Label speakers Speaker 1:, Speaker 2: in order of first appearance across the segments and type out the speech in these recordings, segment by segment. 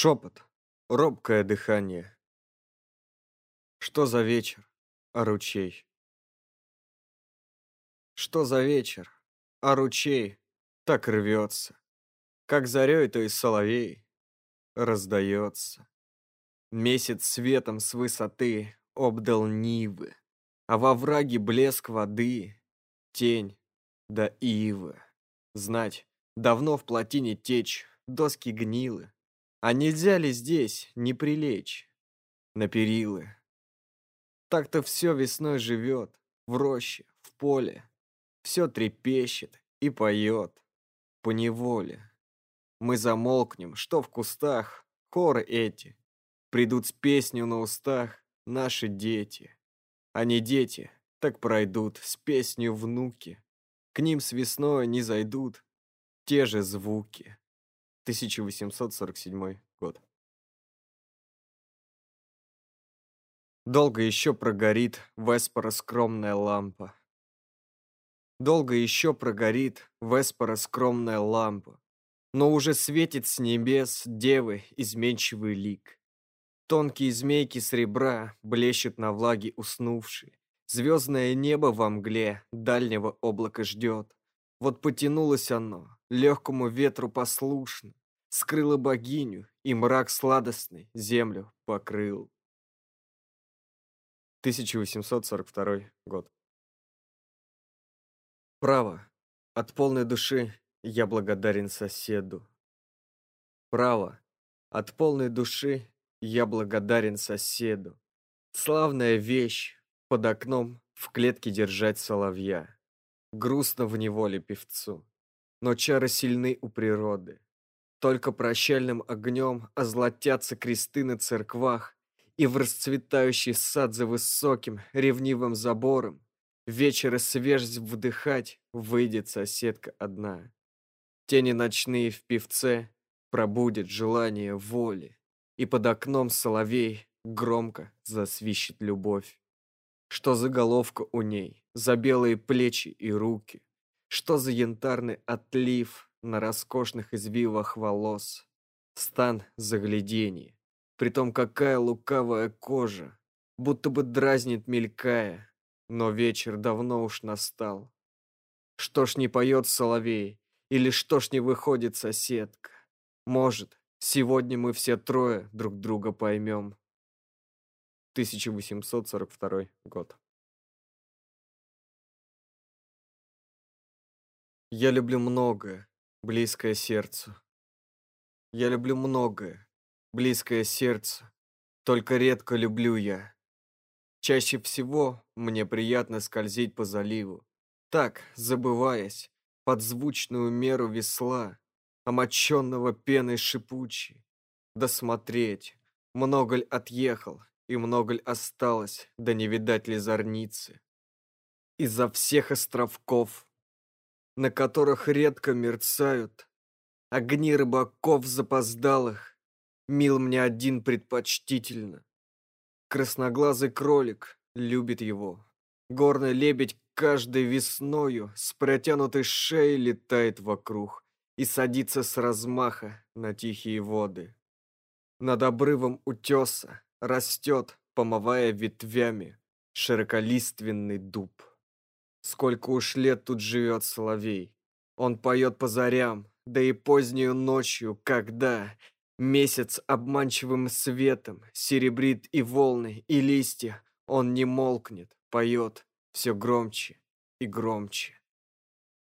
Speaker 1: Шепот, робкое дыхание. Что за вечер, а ручей? Что за вечер, а ручей так рвется, Как зарей то из соловей раздается. Месяц светом с высоты обдал нивы, А во враге блеск воды, тень да ивы. Знать, давно в плотине течь, доски гнилы, а нельзя ли здесь не прилечь на перилы? Так-то все весной живет, в роще, в поле. Все трепещет и поет по неволе. Мы замолкнем, что в кустах, хоры эти. Придут с песню на устах наши дети. А не дети, так пройдут с песню внуки. К ним с весной не зайдут те же звуки. 1847 год. Долго еще прогорит Веспора скромная лампа. Долго еще прогорит Веспора скромная лампа, но уже светит с небес девы изменчивый лик. Тонкие змейки сребра блещут на влаге уснувшие. Звездное небо во мгле дальнего облака ждет. Вот потянулось оно, легкому ветру послушно, скрыло богиню, и мрак сладостный землю покрыл. 1842 год. Право, от полной души я благодарен соседу. Право, от полной души я благодарен соседу. Славная вещь под окном в клетке держать соловья. Грустно в неволе певцу, но чары сильны у природы. Только прощальным огнем озлатятся кресты на церквах, и в расцветающий сад за высоким ревнивым забором вечера свежесть вдыхать выйдет соседка одна. Тени ночные в певце пробудет желание воли, и под окном соловей громко засвищет любовь. Что за головка у ней, за белые плечи и руки, что за янтарный отлив на роскошных извивах волос. Стан загляденье. Притом какая лукавая кожа, будто бы дразнит мелькая, но вечер давно уж настал. Что ж не поет соловей, или что ж не выходит соседка? Может, сегодня мы все трое друг друга поймем. 1842 год. Я люблю многое, близкое сердцу. Я люблю многое, близкое сердцу, только редко люблю я. Чаще всего мне приятно скользить по заливу, так, забываясь, под звучную меру весла, омоченного пеной шипучей. Досмотреть, много ль отъехал и много ль осталось, да не видать ли зорницы. Изо всех островков на которых редко мерцают огни рыбаков запоздалых, мил мне один предпочтительно. Красноглазый кролик любит его. Горный лебедь каждой весною с протянутой шеей летает вокруг и садится с размаха на тихие воды. Над обрывом утеса растет, помывая ветвями, широколиственный дуб. Сколько уж лет тут живет соловей. Он поет по зарям, да и позднюю ночью, когда месяц обманчивым светом серебрит и волны, и листья, он не молкнет, поет все громче и громче.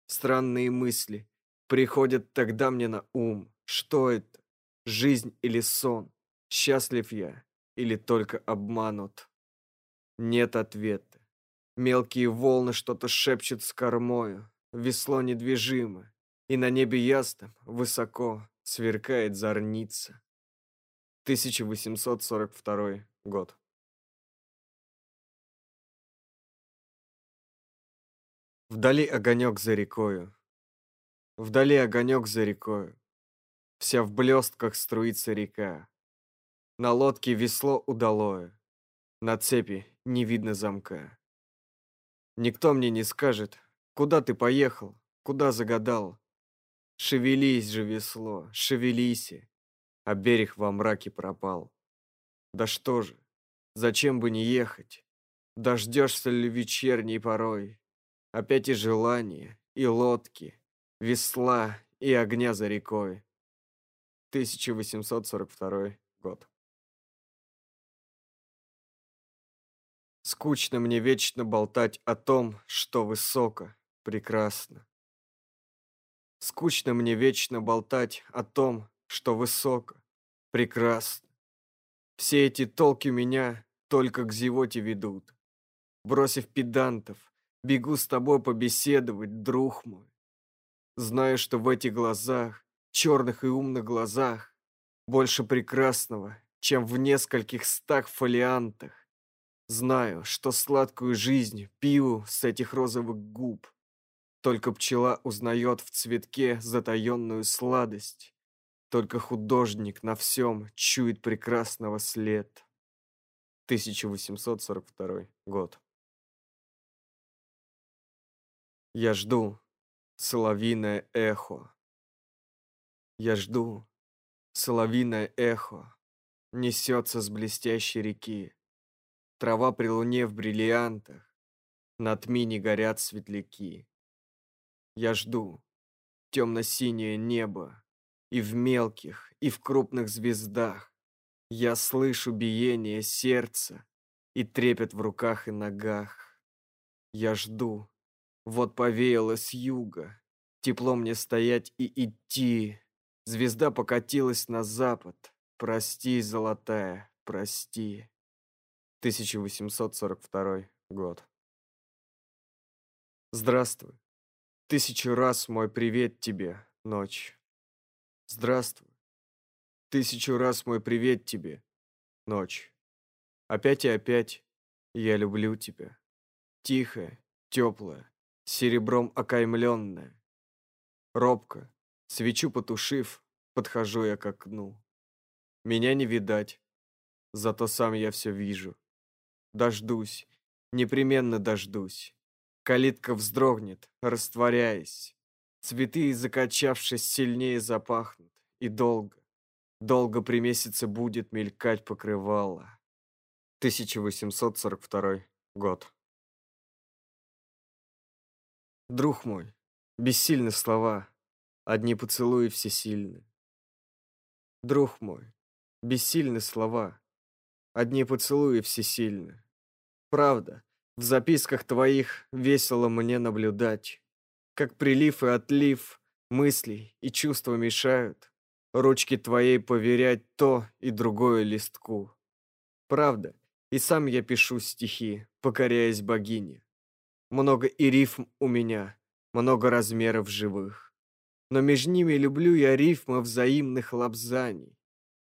Speaker 1: Странные мысли приходят тогда мне на ум. Что это? Жизнь или сон? Счастлив я или только обманут? Нет ответа. Мелкие волны что-то шепчут с кормою, весло недвижимо, и на небе ясном, высоко, сверкает зорница. 1842 год. Вдали огонек за рекою, Вдали огонек за рекою, Вся в блестках струится река. На лодке весло удалое, На цепи не видно замка. Никто мне не скажет, куда ты поехал, куда загадал. Шевелись же, весло, шевелись. а берег во мраке пропал. Да что же, зачем бы не ехать? Дождешься ли вечерней порой? Опять и желание, и лодки, весла и огня за рекой. 1842 год. Скучно мне вечно болтать о том, что высоко, прекрасно. Скучно мне вечно болтать о том, что высоко, прекрасно. Все эти толки меня только к зевоте ведут. Бросив педантов, бегу с тобой побеседовать, друг мой. Знаю, что в этих глазах, черных и умных глазах, больше прекрасного, чем в нескольких стах фолиантах. Знаю, что сладкую жизнь пью с этих розовых губ. Только пчела узнает в цветке затаенную сладость. Только художник на всем чует прекрасного след. 1842 год. Я жду соловиное эхо. Я жду соловиное эхо. Несется с блестящей реки. Трава при луне в бриллиантах. Над мини горят светляки. Я жду темно-синее небо. И в мелких, и в крупных звездах. Я слышу биение сердца И трепет в руках и ногах. Я жду вот повеяло с юга. Тепло мне стоять и идти. Звезда покатилась на запад. Прости, золотая, прости. 1842 год. Здравствуй. Тысячу раз мой привет тебе, ночь. Здравствуй. Тысячу раз мой привет тебе, ночь. Опять и опять я люблю тебя. Тихая, теплая, серебром окаймленная. Робко, свечу потушив, подхожу я к окну. Меня не видать, зато сам я все вижу. Дождусь, непременно дождусь. Калитка вздрогнет, растворяясь. Цветы, закачавшись, сильнее запахнут. И долго, долго при месяце будет мелькать покрывало. 1842 год. Друг мой, бессильны слова, одни поцелуи всесильны. Друг мой, бессильны слова, одни поцелуи всесильны. Правда, в записках твоих весело мне наблюдать, как прилив и отлив мыслей и чувства мешают ручки твоей поверять то и другое листку. Правда, и сам я пишу стихи, покоряясь богине. Много и рифм у меня, много размеров живых. Но между ними люблю я рифмы взаимных лапзаний,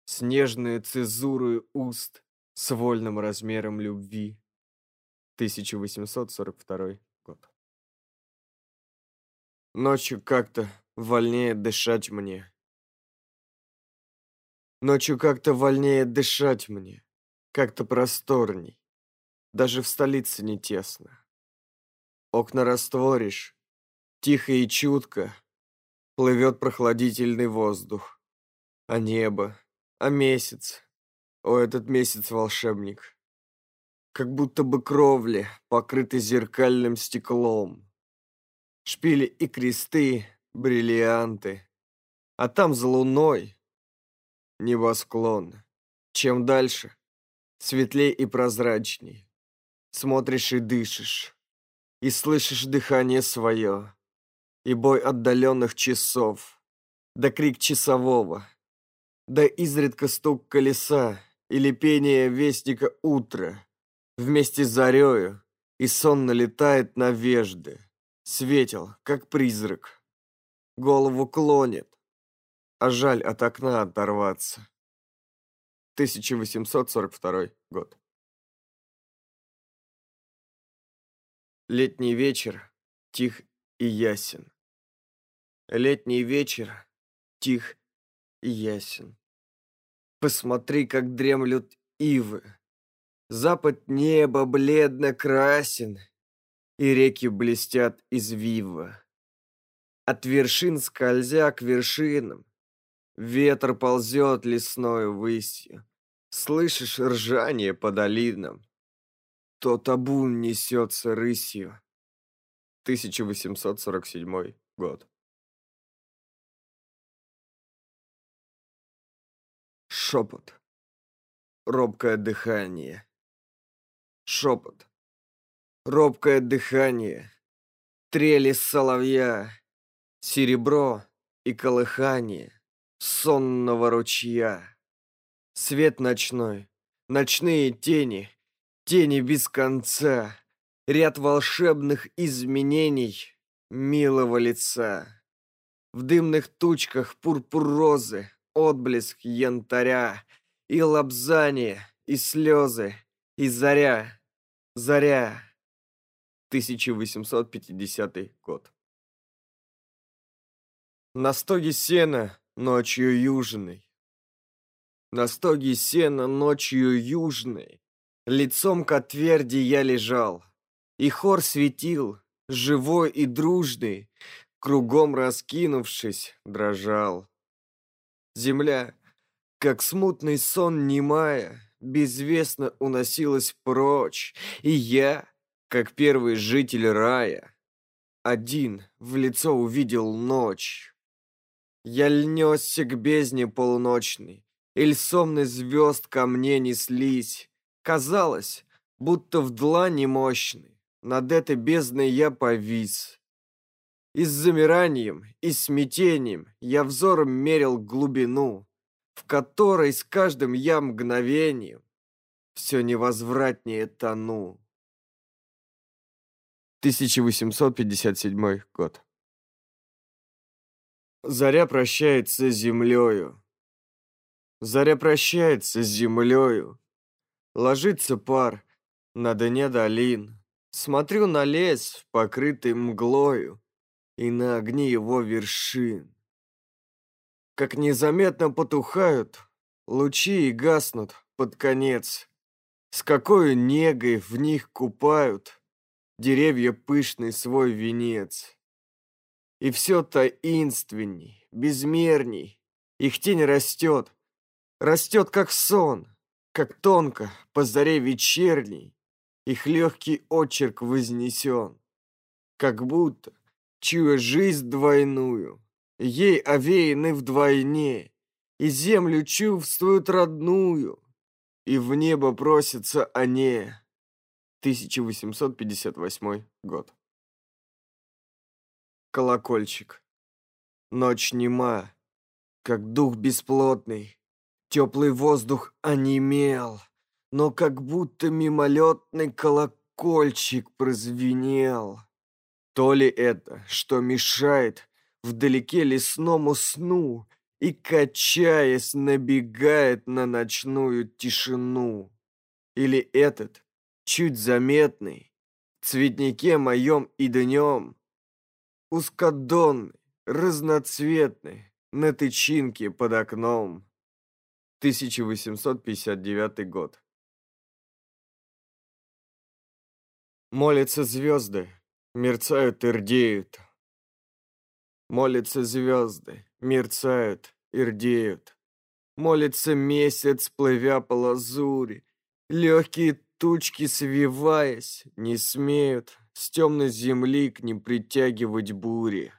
Speaker 1: снежные цезуры уст с вольным размером любви. 1842 год. Ночью как-то вольнее дышать мне. Ночью как-то вольнее дышать мне, как-то просторней. Даже в столице не тесно. Окна растворишь. Тихо и чутко плывет прохладительный воздух. А небо, а месяц. О, этот месяц волшебник. Как будто бы кровли покрыты зеркальным стеклом. Шпили и кресты, бриллианты. А там за луной небосклон. Чем дальше, светлей и прозрачней. Смотришь и дышишь и слышишь дыхание свое, и бой отдаленных часов, да крик часового, да изредка стук колеса или пение вестника утра, вместе с зарею, и сон налетает на вежды, светел, как призрак, голову клонит, а жаль от окна оторваться. 1842 год. Летний вечер тих и ясен. Летний вечер тих и ясен. Посмотри, как дремлют ивы. Запад неба бледно красен, И реки блестят извиво. От вершин скользя к вершинам, Ветер ползет лесною высью. Слышишь ржание по долинам. То табун несется рысью. 1847 год. Шепот. Робкое дыхание. Шепот. Робкое дыхание. Трели соловья. Серебро и колыхание сонного ручья. Свет ночной, ночные тени, тени без конца, ряд волшебных изменений милого лица. В дымных тучках пурпур розы, отблеск янтаря, и лобзание, и слезы, и заря, заря. 1850 год. На стоге сена ночью южной. На стоге сена ночью южной, Лицом к отверди я лежал, И хор светил, живой и дружный, Кругом раскинувшись, дрожал. Земля, как смутный сон немая, Безвестно уносилась прочь, И я, как первый житель рая, Один в лицо увидел ночь. Я льнесся к бездне полуночной, Иль сонный звезд ко мне неслись. Казалось, будто в длани мощной Над этой бездной я повис. И с замиранием, и смятением Я взором мерил глубину, В которой с каждым я мгновением Все невозвратнее тону. 1857 год. Заря прощается с землею. Заря прощается с землею. Ложится пар на дне долин. Смотрю на лес, покрытый мглою, И на огни его вершин. Как незаметно потухают Лучи и гаснут под конец. С какой негой в них купают Деревья пышный свой венец. И все таинственней, безмерней. Их тень растет, растет как сон, как тонко по заре вечерней. Их легкий очерк вознесен, как будто, чуя жизнь двойную, ей овеяны вдвойне, и землю чувствуют родную, и в небо просятся они. 1858 год колокольчик. Ночь нема, как дух бесплотный. Теплый воздух онемел, но как будто мимолетный колокольчик прозвенел. То ли это, что мешает вдалеке лесному сну и, качаясь, набегает на ночную тишину. Или этот, чуть заметный, в цветнике моем и днем, узкодонный, разноцветный, на тычинке под окном. 1859 год. Молятся звезды, мерцают и рдеют. Молятся звезды, мерцают и рдеют. Молится месяц, плывя по лазури. Легкие тучки, свиваясь, не смеют с темной земли к ним притягивать бури.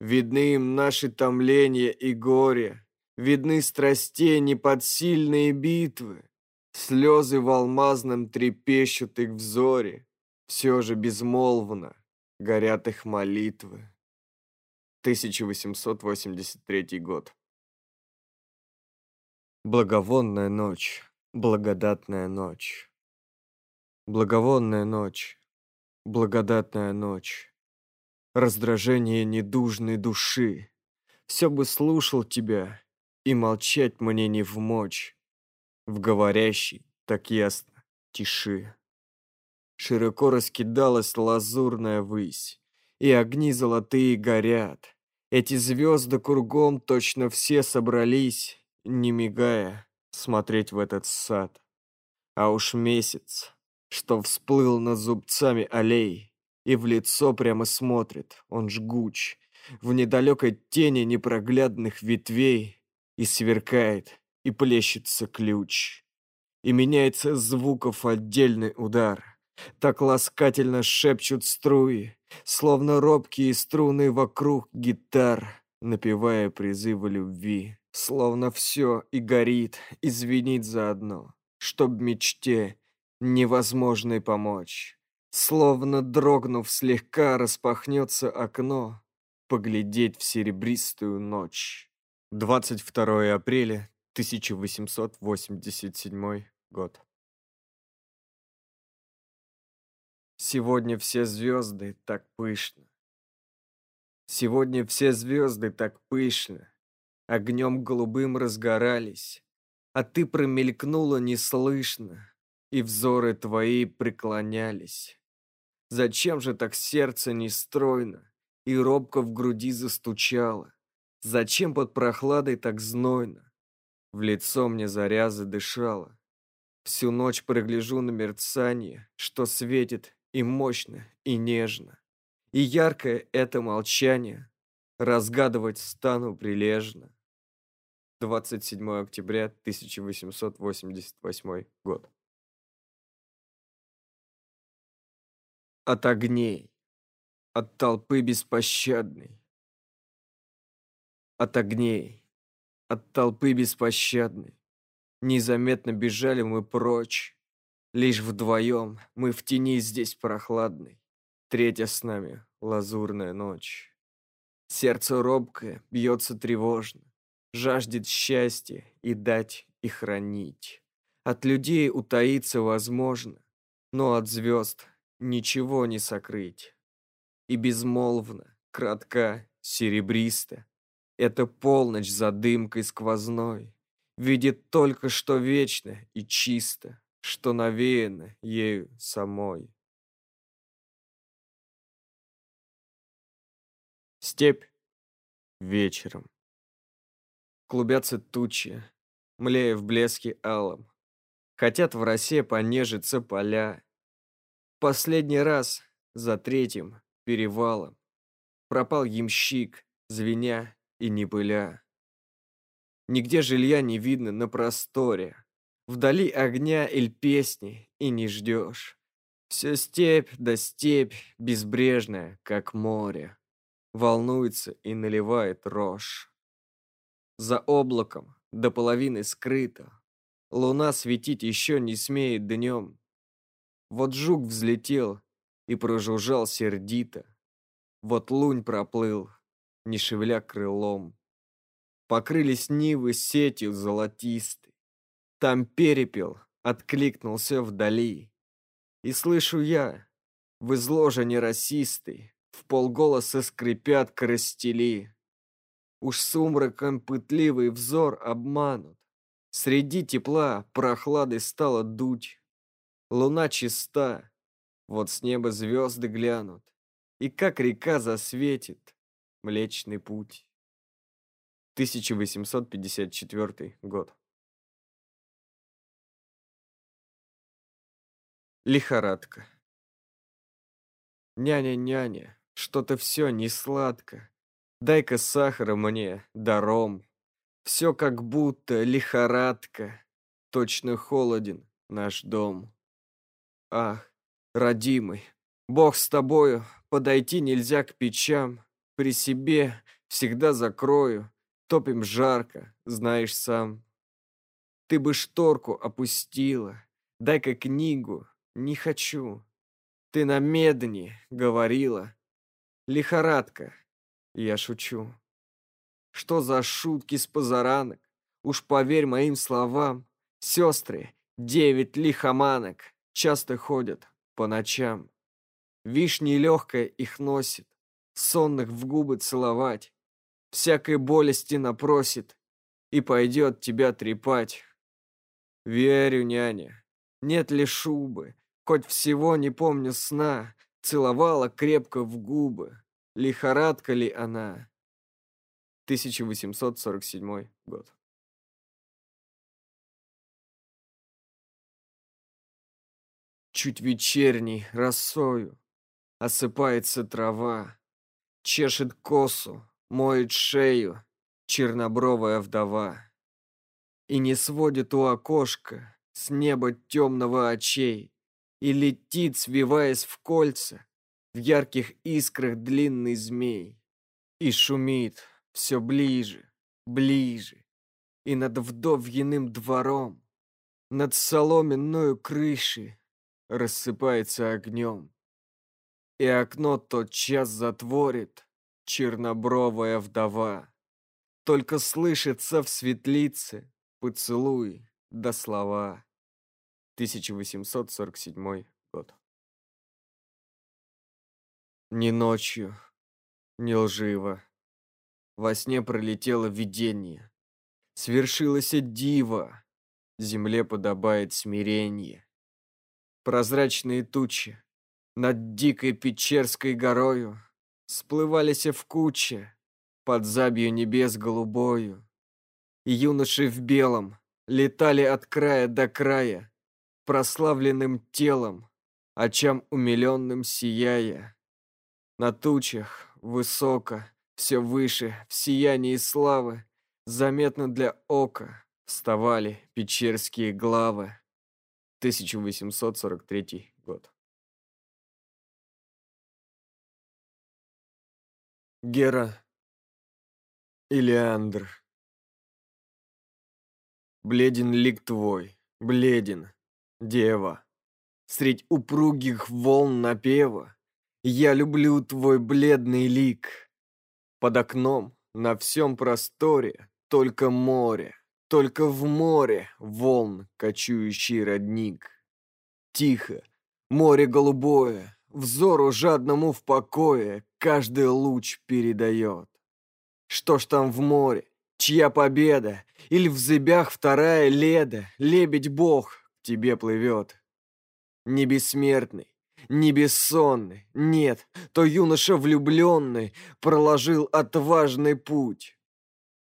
Speaker 1: Видны им наши томления и горе, видны страстей неподсильные битвы. Слезы в алмазном трепещут их взоре, все же безмолвно горят их молитвы. 1883 год. Благовонная ночь, благодатная ночь. Благовонная ночь, благодатная ночь, раздражение недужной души. Все бы слушал тебя, и молчать мне не в мочь, в говорящей, так ясно, тиши. Широко раскидалась лазурная высь, и огни золотые горят. Эти звезды кругом точно все собрались, не мигая, смотреть в этот сад. А уж месяц что всплыл над зубцами аллей и в лицо прямо смотрит, он жгуч. В недалекой тени непроглядных ветвей И сверкает, и плещется ключ. И меняется звуков отдельный удар. Так ласкательно шепчут струи, Словно робкие струны вокруг гитар, Напевая призывы любви. Словно все и горит, и звенит заодно, Чтоб мечте невозможной помочь. Словно дрогнув слегка распахнется окно, Поглядеть в серебристую ночь. 22 апреля 1887 год. Сегодня все звезды так пышно. Сегодня все звезды так пышно, Огнем голубым разгорались, А ты промелькнула неслышно, И взоры твои преклонялись. Зачем же так сердце нестройно И робко в груди застучало? Зачем под прохладой так знойно? В лицо мне заря задышала. Всю ночь прогляжу на мерцание, Что светит и мощно, и нежно. И яркое это молчание разгадывать стану прилежно. 27 октября 1888 год. От огней, от толпы беспощадной, от огней, от толпы беспощадной, незаметно бежали мы прочь, лишь вдвоем мы в тени здесь прохладной. Третья с нами лазурная ночь. Сердце робкое, бьется тревожно, Жаждет счастья и дать, и хранить. От людей утаиться возможно, Но от звезд ничего не сокрыть. И безмолвно, кратка, серебристо, Это полночь за дымкой сквозной, Видит только, что вечно и чисто, Что навеяно ею самой. Степь вечером. Клубятся тучи, млея в блеске алом. Хотят в росе понежиться поля. Последний раз за третьим перевалом Пропал ямщик, звеня и не. Нигде жилья не видно на просторе. Вдали огня или песни и не ждешь. Все степь да степь безбрежная, как море волнуется и наливает рожь. За облаком до половины скрыто, луна светить еще не смеет днем. Вот жук взлетел и прожужжал сердито, вот лунь проплыл, не шевеля крылом. Покрылись нивы сетью золотистой, там перепел откликнулся вдали. И слышу я, в изложении расистой, в полголоса скрипят коростели. Уж сумраком пытливый взор обманут. Среди тепла прохлады стало дуть. Луна чиста, вот с неба звезды глянут. И как река засветит Млечный путь. 1854 год. Лихорадка. Няня-няня, что-то все не сладко. Дай-ка сахара мне, даром. Все как будто лихорадка. Точно холоден наш дом. Ах, родимый, Бог с тобою, подойти нельзя к печам. При себе всегда закрою, топим жарко, знаешь сам. Ты бы шторку опустила, дай-ка книгу, не хочу. Ты на медне говорила, Лихорадка. Я шучу. Что за шутки с позаранок? Уж поверь моим словам. Сестры, девять лихоманок, часто ходят по ночам. Вишни легкая их носит, сонных в губы целовать. Всякой болести напросит и пойдет тебя трепать. Верю, няня, нет ли шубы, хоть всего не помню сна, целовала крепко в губы. Лихорадка ли она? 1847 год. Чуть вечерней росою осыпается трава, чешет косу, моет шею чернобровая вдова. И не сводит у окошка с неба темного очей, И летит, свиваясь в кольца, в ярких искрах длинный змей. И шумит все ближе, ближе, И над вдовьиным двором, Над соломенную крышей рассыпается огнем. И окно тот час затворит чернобровая вдова. Только слышится в светлице поцелуй до слова. 1847 год. Ни ночью, ни лживо. Во сне пролетело видение. Свершилось диво. Земле подобает смирение. Прозрачные тучи над дикой Печерской горою Сплывались в куче под забью небес голубою. И юноши в белом летали от края до края, Прославленным телом, очам умиленным сияя. На тучах, высоко, все выше, в сиянии славы, Заметно для ока вставали печерские главы. 1843 год. Гера Илиандр. Бледен лик твой, бледен, дева, Средь упругих волн напева. Я люблю твой бледный лик. Под окном на всем просторе Только море, только в море Волн кочующий родник. Тихо, море голубое, Взору жадному в покое каждый луч передает. Что ж там в море? Чья победа? Или в зыбях вторая леда? Лебедь-бог к тебе плывет. Не бессмертный, не бессонный, нет, то юноша влюбленный проложил отважный путь.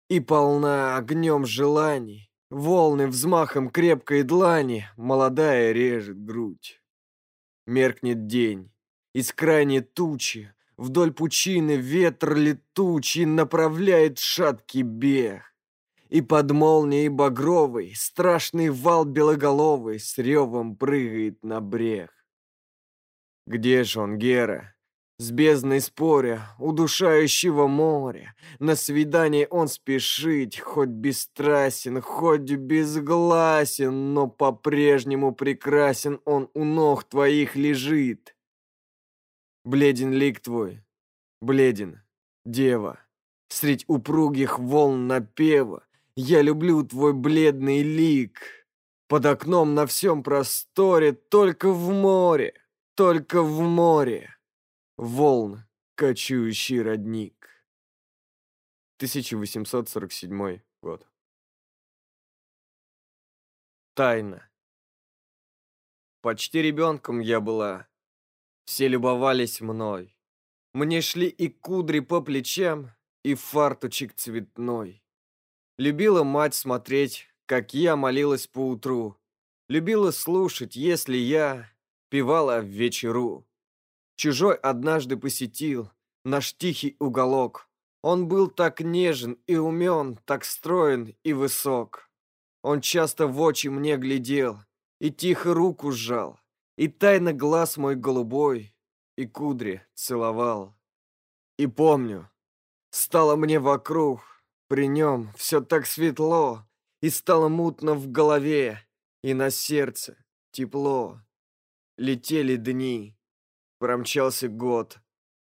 Speaker 1: И полна огнем желаний, волны взмахом крепкой длани, молодая режет грудь. Меркнет день, из крайней тучи Вдоль пучины ветер летучий Направляет шаткий бег. И под молнией багровой Страшный вал белоголовый С ревом прыгает на брег. Где ж он, Гера? С бездной споря, удушающего моря, На свидание он спешить, хоть бесстрасен, хоть безгласен, Но по-прежнему прекрасен он у ног твоих лежит. Бледен лик твой, бледен, дева, Средь упругих волн напева. Я люблю твой бледный лик. Под окном на всем просторе, Только в море, только в море. Волн, кочующий родник. 1847 год. Тайна. Почти ребенком я была, все любовались мной. Мне шли и кудри по плечам, и фартучек цветной. Любила мать смотреть, как я молилась по утру. Любила слушать, если я певала в вечеру. Чужой однажды посетил наш тихий уголок. Он был так нежен и умен, так строен и высок. Он часто в очи мне глядел и тихо руку сжал. И тайно глаз мой голубой, и кудри целовал. И помню, стало мне вокруг, при нем все так светло, и стало мутно в голове, и на сердце тепло. Летели дни, промчался год,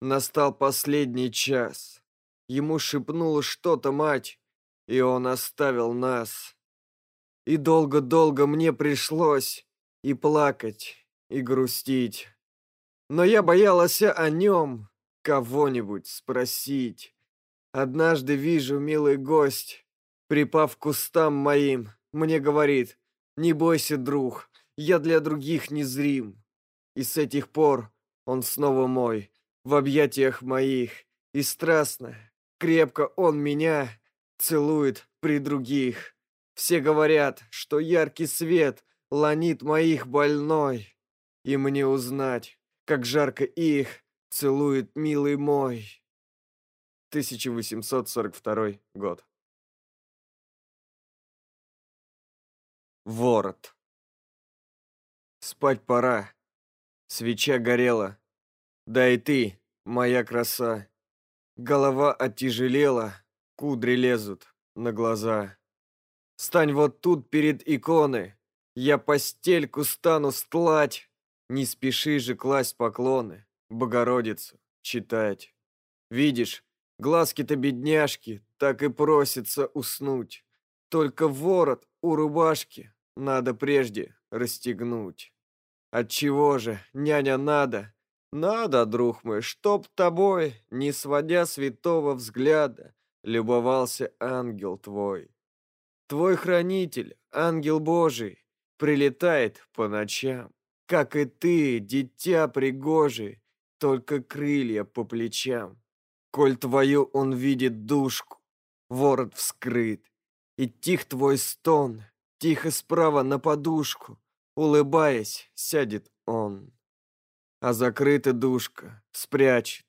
Speaker 1: настал последний час. Ему шепнула что-то мать, и он оставил нас. И долго-долго мне пришлось и плакать, и грустить. Но я боялась о нем кого-нибудь спросить. Однажды вижу, милый гость, припав к кустам моим, мне говорит, «Не бойся, друг, я для других незрим». И с этих пор он снова мой, в объятиях моих, и страстно, крепко он меня целует при других. Все говорят, что яркий свет ланит моих больной. И мне узнать, как жарко их целует милый мой. 1842 год. Ворот. Спать пора. Свеча горела. Да и ты, моя краса. Голова оттяжелела, кудри лезут на глаза. Стань вот тут перед иконы, я постельку стану стлать. Не спеши же класть поклоны, Богородицу читать. Видишь, глазки-то бедняжки так и просится уснуть. Только ворот у рубашки надо прежде расстегнуть. Отчего же, няня, надо? Надо, друг мой, чтоб тобой, не сводя святого взгляда, любовался ангел твой. Твой хранитель, ангел Божий, прилетает по ночам, как и ты, дитя пригожий, только крылья по плечам. Коль твою он видит душку, ворот вскрыт, и тих твой стон, тихо справа на подушку, улыбаясь, сядет он. А закрыта душка спрячет,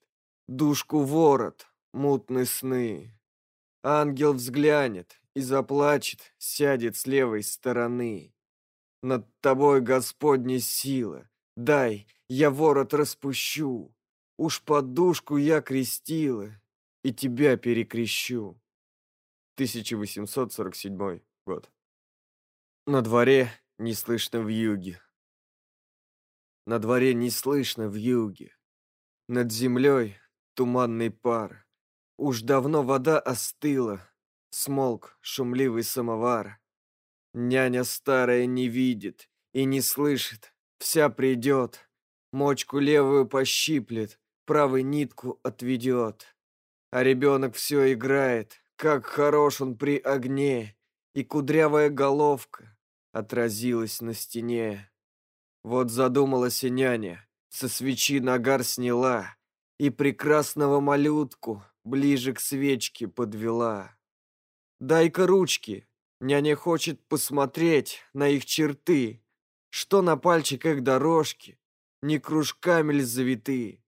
Speaker 1: душку ворот, мутные сны. Ангел взглянет и заплачет, сядет с левой стороны. Над тобой Господня сила, дай, я ворот распущу. Уж подушку я крестила, и тебя перекрещу. 1847 год. На дворе не слышно в юге. На дворе не слышно в юге. Над землей туманный пар. Уж давно вода остыла, смолк шумливый самовар. Няня старая не видит и не слышит, вся придет, мочку левую пощиплет, правой нитку отведет. А ребенок все играет, как хорош он при огне, и кудрявая головка отразилась на стене. Вот задумалась и няня, со свечи нагар сняла, и прекрасного малютку ближе к свечке подвела. «Дай-ка ручки!» Няня хочет посмотреть на их черты, что на пальчиках дорожки, не кружками ли завиты.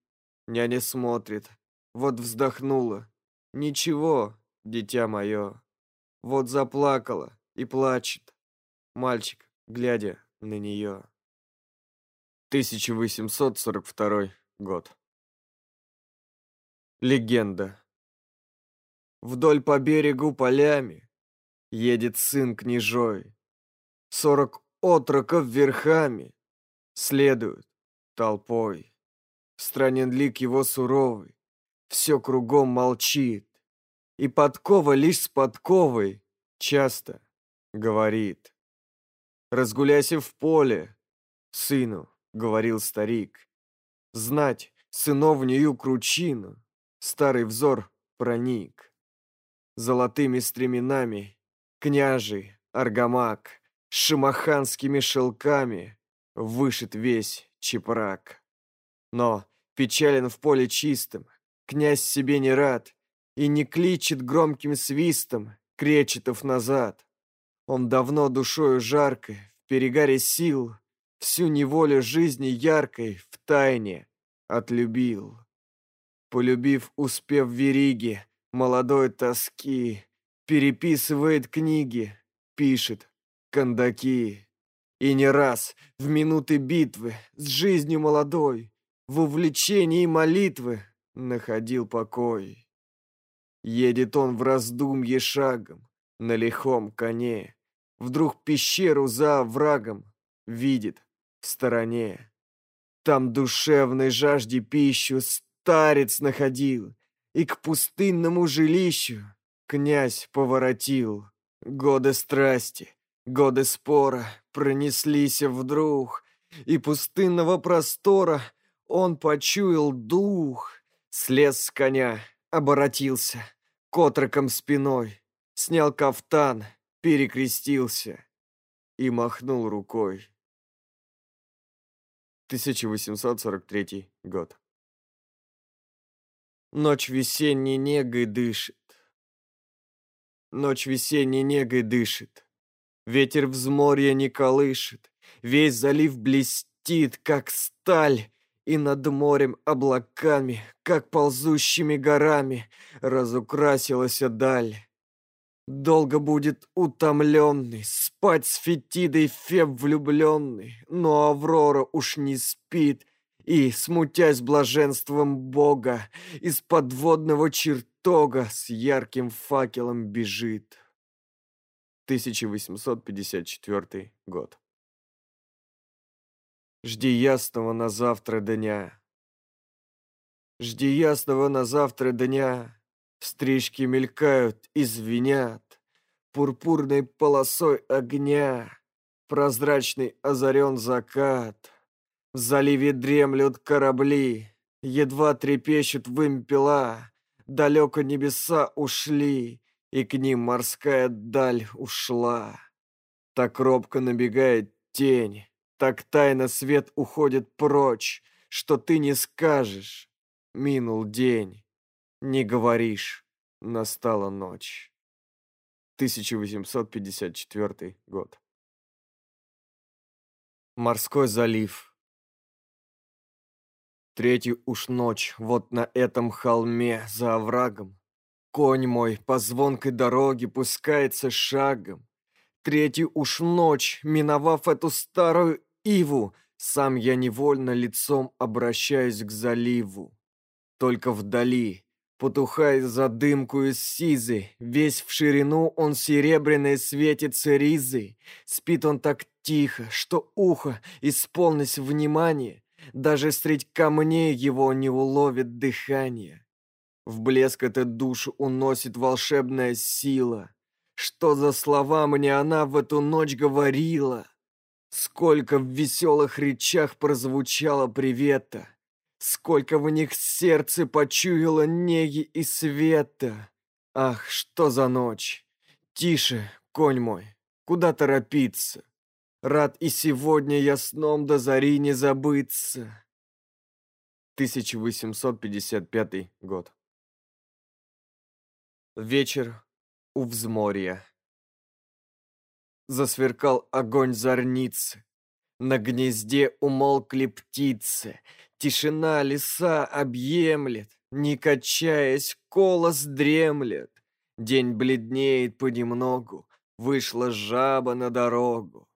Speaker 1: Няня смотрит, вот вздохнула. Ничего, дитя мое. Вот заплакала и плачет. Мальчик, глядя на нее. 1842 год. Легенда. Вдоль по берегу полями едет сын княжой. Сорок отроков верхами следуют толпой. Странен лик его суровый, все кругом молчит. И подкова лишь с подковой часто говорит. Разгуляйся в поле, сыну, говорил старик. Знать сыновнюю кручину старый взор проник. Золотыми стременами княжий аргамак шимаханскими шелками вышит весь чепрак. Но печален в поле чистом, князь себе не рад, и не кличет громким свистом кречетов назад. Он давно душою жаркой, в перегаре сил, всю неволю жизни яркой в тайне отлюбил. Полюбив, успев вериги, молодой тоски, переписывает книги, пишет кондаки. И не раз в минуты битвы с жизнью молодой, в увлечении молитвы находил покой. Едет он в раздумье шагом, на лихом коне. Вдруг пещеру за оврагом видит в стороне. Там душевной жажде пищу старец находил, И к пустынному жилищу князь поворотил. Годы страсти, годы спора пронеслись вдруг, И пустынного простора он почуял дух, Слез с коня, оборотился, к отрокам спиной, снял кафтан, перекрестился и махнул рукой. 1843 год. Ночь весенней негой дышит. Ночь весенней негой дышит. Ветер взморья не колышет. Весь залив блестит, как сталь, и над морем облаками, как ползущими горами, разукрасилась даль. Долго будет утомленный, спать с Фетидой Феб влюбленный, но Аврора уж не спит, и, смутясь блаженством Бога, из подводного чертога с ярким факелом бежит. 1854 год. Жди ясного на завтра дня. Жди ясного на завтра дня. Стрижки мелькают и звенят Пурпурной полосой огня. Прозрачный озарен закат. В заливе дремлют корабли, Едва трепещут вымпела. Далеко небеса ушли, И к ним морская даль ушла. Так робко набегает тень, Так тайно свет уходит прочь, Что ты не скажешь. Минул день. Не говоришь, настала ночь. 1854 год. Морской залив. Третью уж ночь вот на этом холме за оврагом. Конь мой по звонкой дороге пускается шагом. Третью уж ночь, миновав эту старую иву, сам я невольно лицом обращаюсь к заливу. Только вдали, Потухает за дымку из сизы, Весь в ширину он серебряной светится ризой. Спит он так тихо, что ухо, исполнись внимание, Даже средь камней его не уловит дыхание. В блеск этот душу уносит волшебная сила. Что за слова мне она в эту ночь говорила? Сколько в веселых речах прозвучало привета! Сколько в них сердце почуяло неги и света. Ах, что за ночь! Тише, конь мой, куда торопиться? Рад и сегодня я сном до зари не забыться. 1855 год. Вечер у взморья. Засверкал огонь зорницы. На гнезде умолкли птицы, Тишина леса объемлет, Не качаясь, колос дремлет. День бледнеет понемногу, Вышла жаба на дорогу.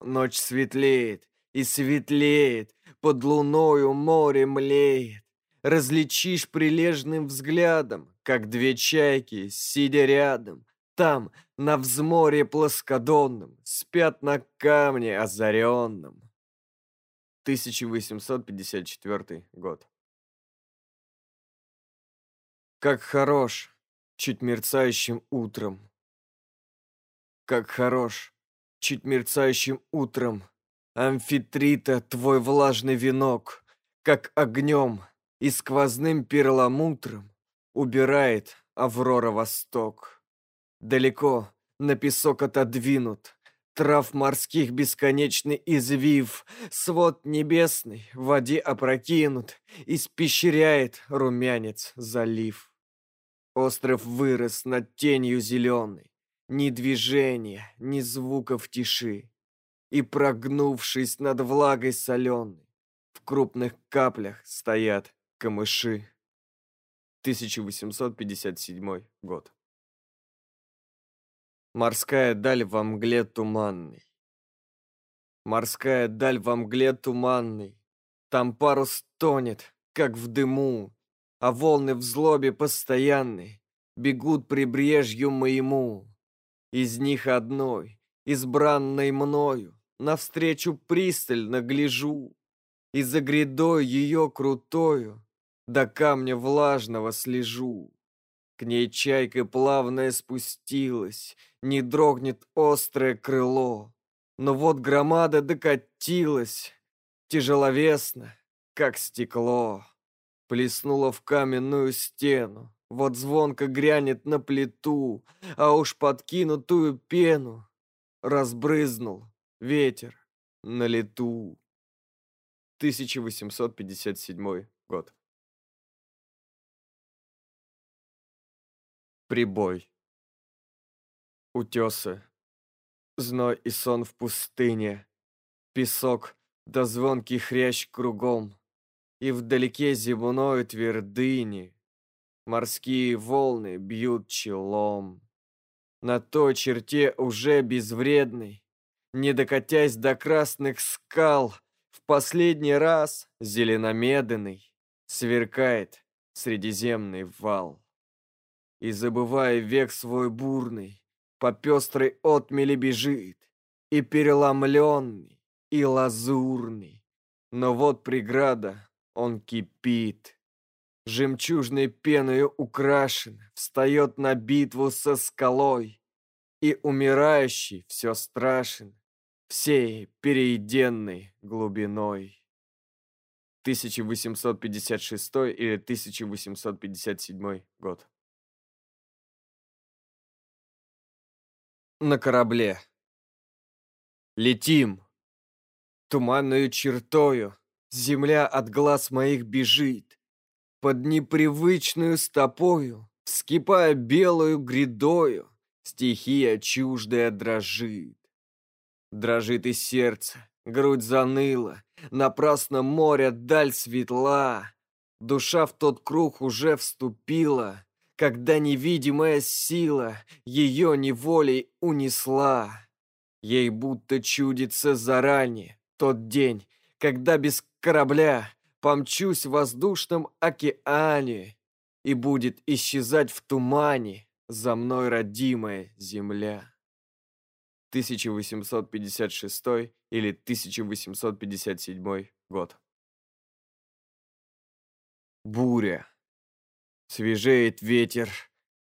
Speaker 1: Ночь светлеет и светлеет, Под луною море млеет. Различишь прилежным взглядом, Как две чайки, сидя рядом, Там, на взморье плоскодонном, Спят на камне озаренном. 1854 год. Как хорош, чуть мерцающим утром. Как хорош, чуть мерцающим утром. Амфитрита, твой влажный венок, Как огнем и сквозным перламутром Убирает Аврора восток. Далеко на песок отодвинут Трав морских бесконечный извив, Свод небесный в воде опрокинут, Испещряет румянец залив. Остров вырос над тенью зеленой, Ни движения, ни звука в тиши. И, прогнувшись над влагой соленой, В крупных каплях стоят камыши. 1857 год. Морская даль во мгле туманной. Морская даль во мгле туманной. Там парус тонет, как в дыму, А волны в злобе постоянной Бегут прибрежью моему. Из них одной, избранной мною, Навстречу пристально гляжу, И за грядой ее крутою До камня влажного слежу. К ней чайка плавная спустилась, Не дрогнет острое крыло. Но вот громада докатилась, Тяжеловесно, как стекло. Плеснула в каменную стену, Вот звонко грянет на плиту, А уж подкинутую пену Разбрызнул ветер на лету. 1857 год. Прибой. Утесы. Зной и сон в пустыне. Песок да звонкий хрящ кругом. И вдалеке земною твердыни Морские волны бьют челом. На той черте уже безвредной, Не докатясь до красных скал, В последний раз зеленомедный Сверкает средиземный вал. И забывая век свой бурный, По пестрой отмели бежит, И переломленный, и лазурный. Но вот преграда, он кипит. Жемчужной пеною украшен, Встает на битву со скалой, И умирающий все страшен Всей перееденной глубиной. 1856 или 1857 год. На корабле. Летим. Туманную чертою Земля от глаз моих бежит. Под непривычную стопою, Вскипая белую грядою, Стихия чуждая дрожит. Дрожит и сердце, грудь заныла, Напрасно море даль светла. Душа в тот круг уже вступила, Когда невидимая сила Ее неволей унесла. Ей будто чудится заранее Тот день, когда без корабля Помчусь в воздушном океане, И будет исчезать в тумане За мной родимая земля. 1856 или 1857 год. Буря. Свежеет ветер,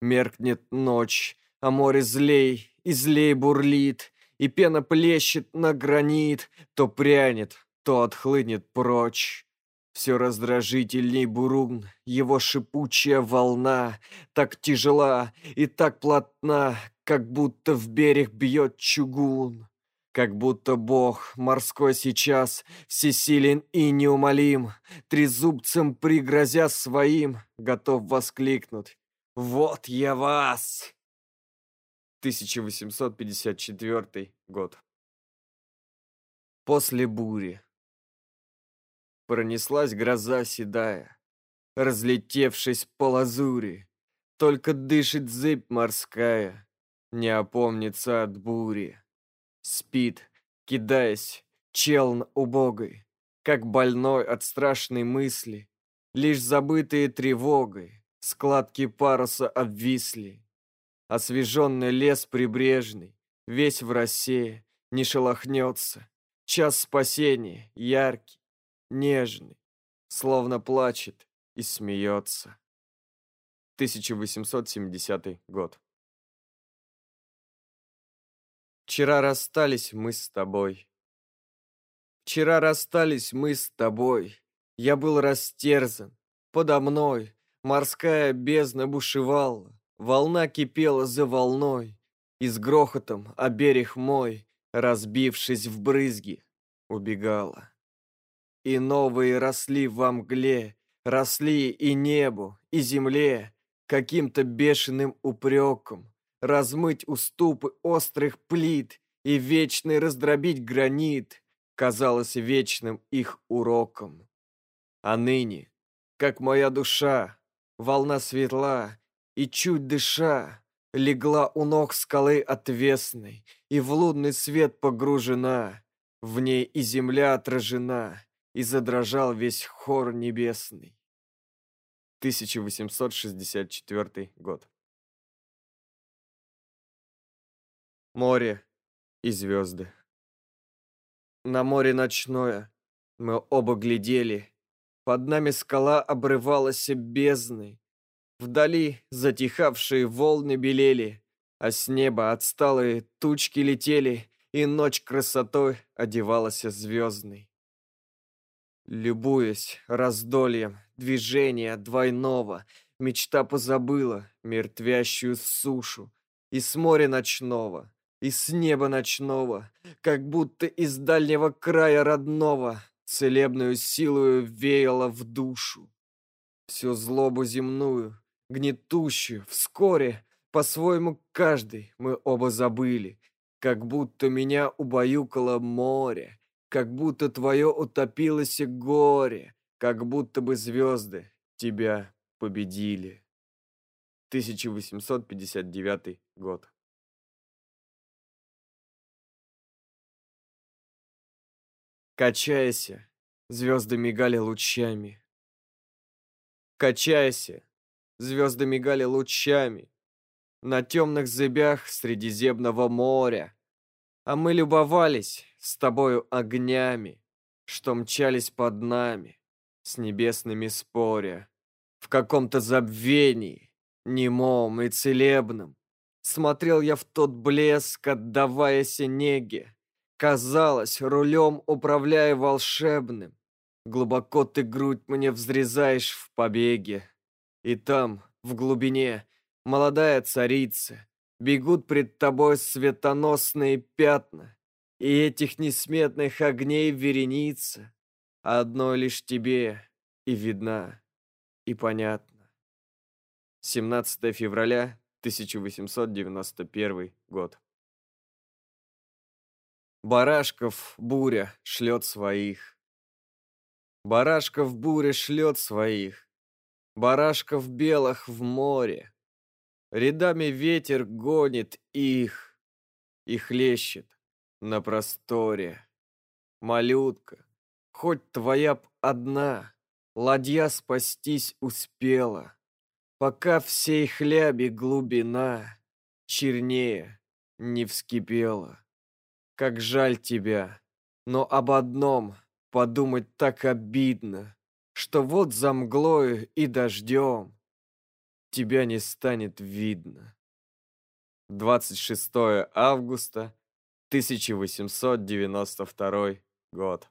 Speaker 1: меркнет ночь, а море злей и злей бурлит, и пена плещет на гранит, то прянет, то отхлынет прочь. Все раздражительней бурун, его шипучая волна, так тяжела и так плотна, как будто в берег бьет чугун. Как будто бог морской сейчас всесилен и неумолим, Трезубцем пригрозя своим, готов воскликнуть «Вот я вас!» 1854 год. После бури. Пронеслась гроза седая, разлетевшись по лазури. Только дышит зыбь морская, не опомнится от бури. Спит, кидаясь, челн убогой, как больной от страшной мысли, лишь забытые тревогой, складки паруса обвисли. Освеженный лес прибрежный, весь в росе, не шелохнется. Час спасения, яркий, нежный, словно плачет и смеется. 1870 год. Вчера расстались мы с тобой. Вчера расстались мы с тобой. Я был растерзан. Подо мной морская бездна бушевала. Волна кипела за волной. И с грохотом о берег мой, разбившись в брызги, убегала. И новые росли во мгле, росли и небу, и земле, каким-то бешеным упреком, размыть уступы острых плит и вечный раздробить гранит, казалось вечным их уроком. А ныне, как моя душа, волна светла, и чуть дыша, легла у ног скалы отвесной, и в лунный свет погружена, в ней и земля отражена, и задрожал весь хор небесный. 1864 год. Море и звезды. На море ночное мы оба глядели. Под нами скала обрывалась бездной. Вдали затихавшие волны белели, а с неба отсталые тучки летели, и ночь красотой одевалась звездной. Любуясь раздольем движения двойного, Мечта позабыла мертвящую сушу, И с моря ночного, и с неба ночного, Как будто из дальнего края родного Целебную силою веяло в душу. Всю злобу земную, гнетущую, вскоре По-своему каждый мы оба забыли, Как будто меня убаюкало море, как будто твое утопилось горе, как будто бы звезды тебя победили. 1859 год. Качайся, звезды мигали лучами. Качайся, звезды мигали лучами На темных зыбях Средиземного моря. А мы любовались с тобою огнями, Что мчались под нами, с небесными споря. В каком-то забвении, немом и целебном, Смотрел я в тот блеск, отдаваясь неге. Казалось, рулем управляя волшебным, Глубоко ты грудь мне взрезаешь в побеге. И там, в глубине, молодая царица, Бегут пред тобой светоносные пятна, И этих несметных огней вереница Одно лишь тебе и видна, и понятна. 17 февраля 1891 год. Барашков буря шлет своих. Барашков буря шлет своих. Барашков белых в море. Рядами ветер гонит их и хлещет на просторе. Малютка, хоть твоя б одна, ладья спастись успела. Пока всей хляби глубина чернее не вскипела. Как жаль тебя, но об одном подумать так обидно, Что вот за мглою и дождем тебя не станет видно. 26 августа 1892 год.